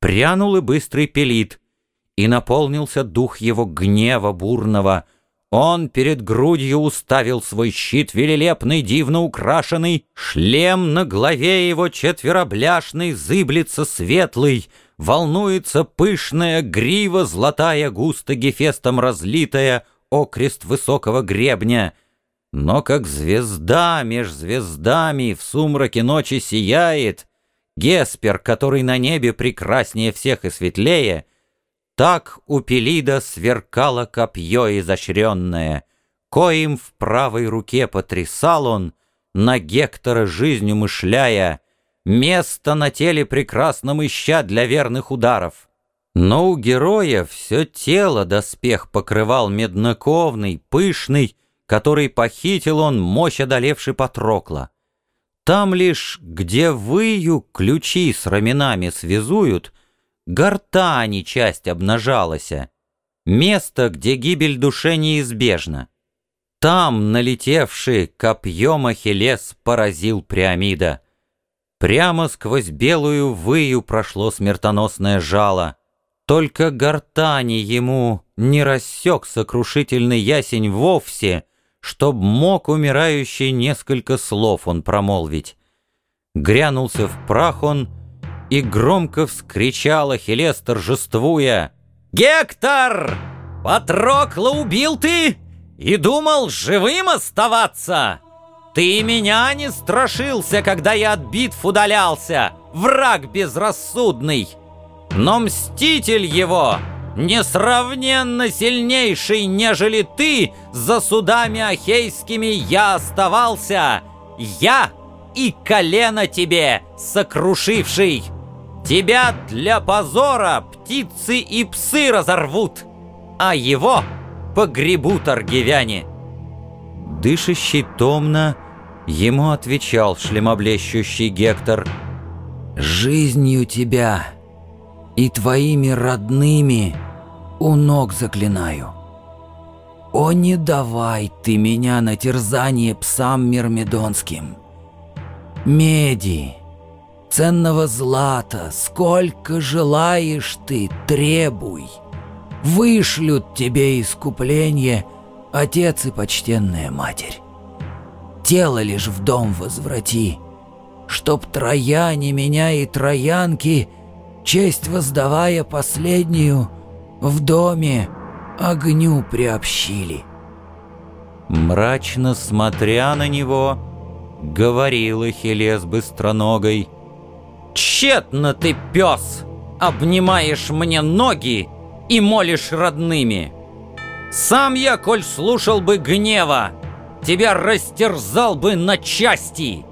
Прянул и быстрый пелит, и наполнился дух его гнева бурного. Он перед грудью уставил свой щит велелепный, дивно украшенный, шлем на голове его четверобляшный, зыблется светлый, волнуется пышная грива золотая, густо гефестом разлитая, окрест высокого гребня. Но как звезда меж звездами в сумраке ночи сияет, Геспер, который на небе прекраснее всех и светлее, так у Пелида сверкало копье изощренное, Коим в правой руке потрясал он, На Гектора жизнь умышляя, Место на теле прекрасном ища для верных ударов. Но у героя все тело доспех покрывал медноковный, пышный, Который похитил он, мощь одолевший Патрокла. Там лишь, где выю ключи с раменами связуют — гортани часть обнажалась, место, где гибель душе неизбежна. Там, налетевший копьем Ахиллес, поразил Приамида. Прямо сквозь белую выю прошло смертоносное жало. Только гортани ему не рассек сокрушительный ясень вовсе, Чтоб мог умирающий несколько слов он промолвить. Грянулся в прах он — и громко вскричал Ахиллес, торжествуя. «Гектор! Патрокла убил ты и думал живым оставаться? Ты меня не страшился, когда я от битв удалялся, враг безрассудный. Но мститель его несравненно сильнейший, нежели ты, за судами ахейскими я оставался. Я и колено тебе сокрушивший». Тебя для позора птицы и псы разорвут, а его погребут аргивяне. Дышащий томно, ему отвечал шлемоблещущий Гектор. «Жизнью тебя и твоими родными у ног заклинаю. О, не давай ты меня на терзание псам мирмидонским. Меди, ценного злата, сколько желаешь ты, требуй. Вышлют тебе искупление отец и почтенная матерь. Тело лишь в дом возврати, чтоб трояне меня и троянки, честь воздавая последнюю, в доме огню приобщили. Мрачно смотря на него, говорил Ахиллес быстроногой — Тщетно ты, пес, обнимаешь мне ноги и молишь родными. Сам я, коль слушал бы гнева, тебя растерзал бы на части.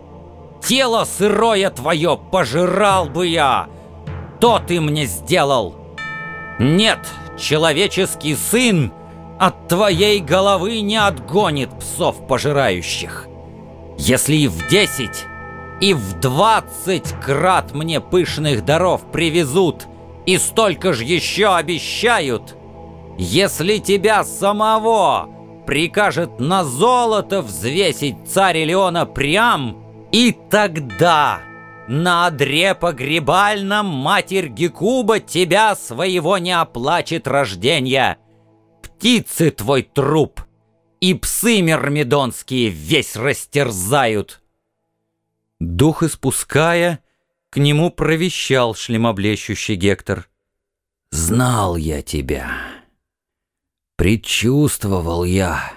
Тело сырое твое пожирал бы я. То ты мне сделал. Нет, человеческий сын от твоей головы не отгонит псов пожирающих. Если и в десять и в двадцать крат мне пышных даров привезут, и столько ж еще обещают. Если тебя самого прикажет на золото взвесить царь Леона прям, и тогда на одре погребальном матерь Гекуба тебя своего не оплачет рождения. Птицы твой труп и псы мирмидонские весь растерзают». Дух испуская, к нему провещал шлемоблещущий Гектор. «Знал я тебя. Предчувствовал я,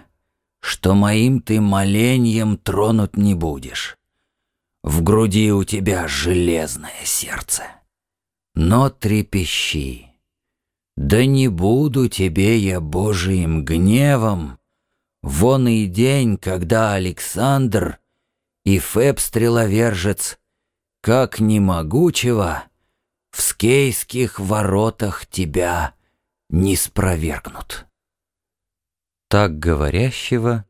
что моим ты моленьем тронут не будешь. В груди у тебя железное сердце. Но трепещи. Да не буду тебе я Божиим гневом. Вон и день, когда Александр и Феб стреловержец, как немогучего, в скейских воротах тебя не спровергнут. Так говорящего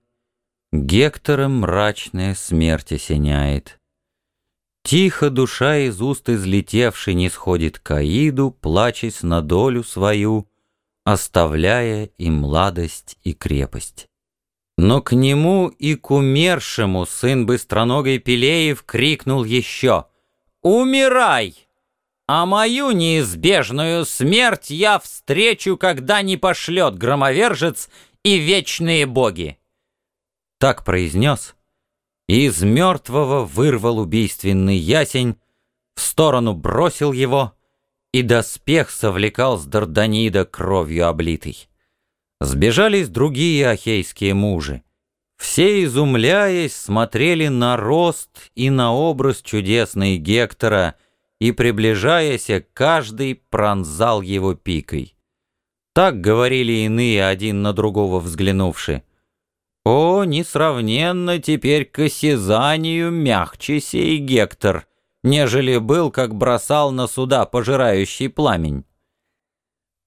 Гектором мрачная смерть осеняет. Тихо душа из уст излетевшей не сходит к Аиду, плачась на долю свою, оставляя и младость, и крепость. Но к нему и к умершему сын быстроногой Пелеев крикнул еще «Умирай! а мою неизбежную смерть я встречу, когда не пошлет громовержец и вечные боги. Так произнес, из мертвого вырвал убийственный ясень, в сторону бросил его, и доспех совлекал с Дарданида кровью облитый. Сбежались другие ахейские мужи. Все, изумляясь, смотрели на рост и на образ чудесный Гектора, и, приближаясь, каждый пронзал его пикой. Так говорили иные, один на другого взглянувши. О, несравненно теперь к осязанию мягче сей Гектор, нежели был, как бросал на суда пожирающий пламень.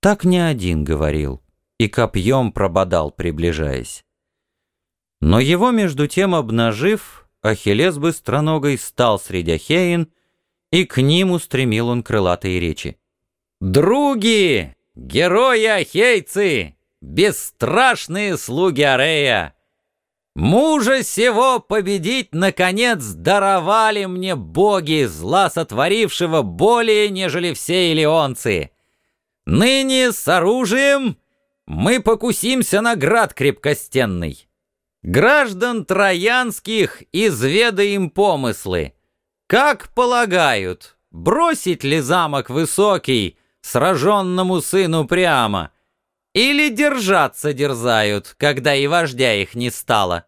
Так не один говорил, и копьем прободал, приближаясь. Но его между тем обнажив, Ахиллес быстроногой стал среди Ахеин, и к ним устремил он крылатые речи. «Други, герои ахейцы, бесстрашные слуги Арея! Мужа сего победить, наконец, даровали мне боги, зла сотворившего более, нежели все илионцы. Ныне с оружием мы покусимся на град крепкостенный». Граждан троянских изведаем помыслы. Как полагают, бросить ли замок высокий сраженному сыну прямо? Или держаться дерзают, когда и вождя их не стало?